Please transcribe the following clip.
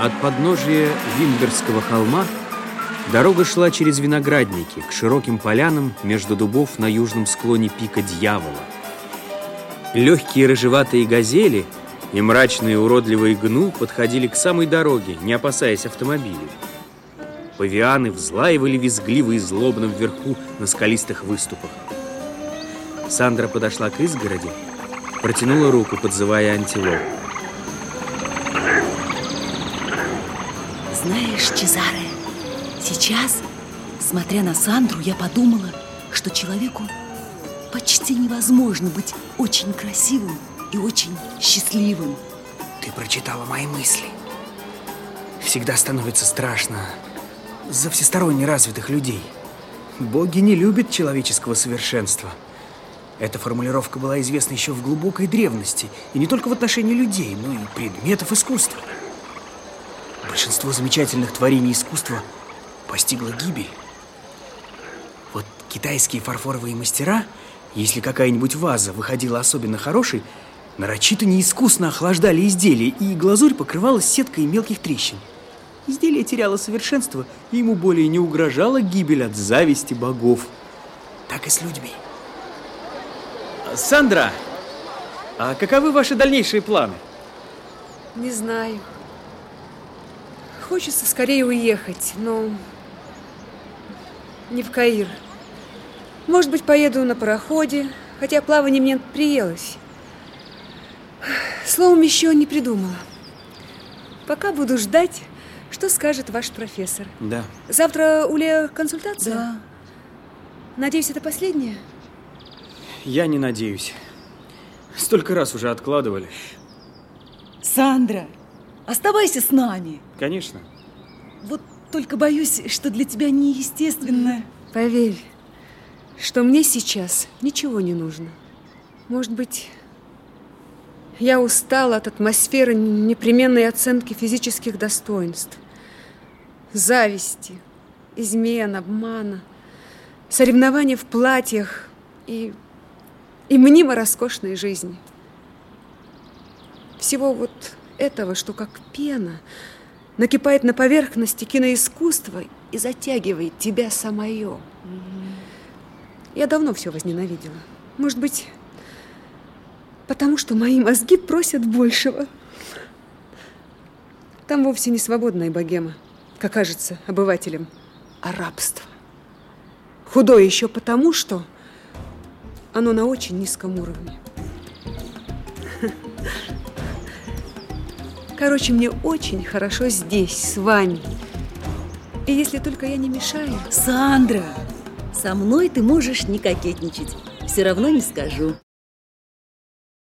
От подножия Вимберского холма дорога шла через виноградники к широким полянам между дубов на южном склоне пика Дьявола. Легкие рыжеватые газели и мрачные уродливые гну подходили к самой дороге, не опасаясь автомобилей. Павианы взлаивали визгливо и злобно вверху на скалистых выступах. Сандра подошла к изгороди, протянула руку, подзывая антилоп. Знаешь, Чезаре, сейчас, смотря на Сандру, я подумала, что человеку почти невозможно быть очень красивым и очень счастливым. Ты прочитала мои мысли. Всегда становится страшно за всесторонне развитых людей. Боги не любят человеческого совершенства. Эта формулировка была известна еще в глубокой древности, и не только в отношении людей, но и предметов искусства. Большинство замечательных творений искусства постигла гибель. Вот китайские фарфоровые мастера, если какая-нибудь ваза выходила особенно хорошей, нарочито неискусно охлаждали изделие, и глазурь покрывалась сеткой мелких трещин. Изделие теряло совершенство, и ему более не угрожала гибель от зависти богов. Так и с людьми. Сандра, а каковы ваши дальнейшие планы? Не знаю. Хочется скорее уехать, но не в Каир. Может быть, поеду на пароходе, хотя плавание мне приелось. Словом, еще не придумала. Пока буду ждать, что скажет ваш профессор. Да. Завтра у Лео консультация? Да. Надеюсь, это последняя? Я не надеюсь. Столько раз уже откладывали. Сандра, оставайся с нами. Конечно. Вот только боюсь, что для тебя неестественно. Поверь, что мне сейчас ничего не нужно. Может быть, я устала от атмосферы непременной оценки физических достоинств, зависти, измен, обмана, соревнования в платьях и, и мнимо роскошной жизни. Всего вот этого, что как пена – накипает на поверхности киноискусства и затягивает тебя самое. Я давно все возненавидела. Может быть, потому что мои мозги просят большего. Там вовсе не свободная богема, как кажется обывателям, а рабство. Худое еще потому, что оно на очень низком уровне. Короче, мне очень хорошо здесь, с вами. И если только я не мешаю... Сандра, со мной ты можешь не кокетничать. Все равно не скажу.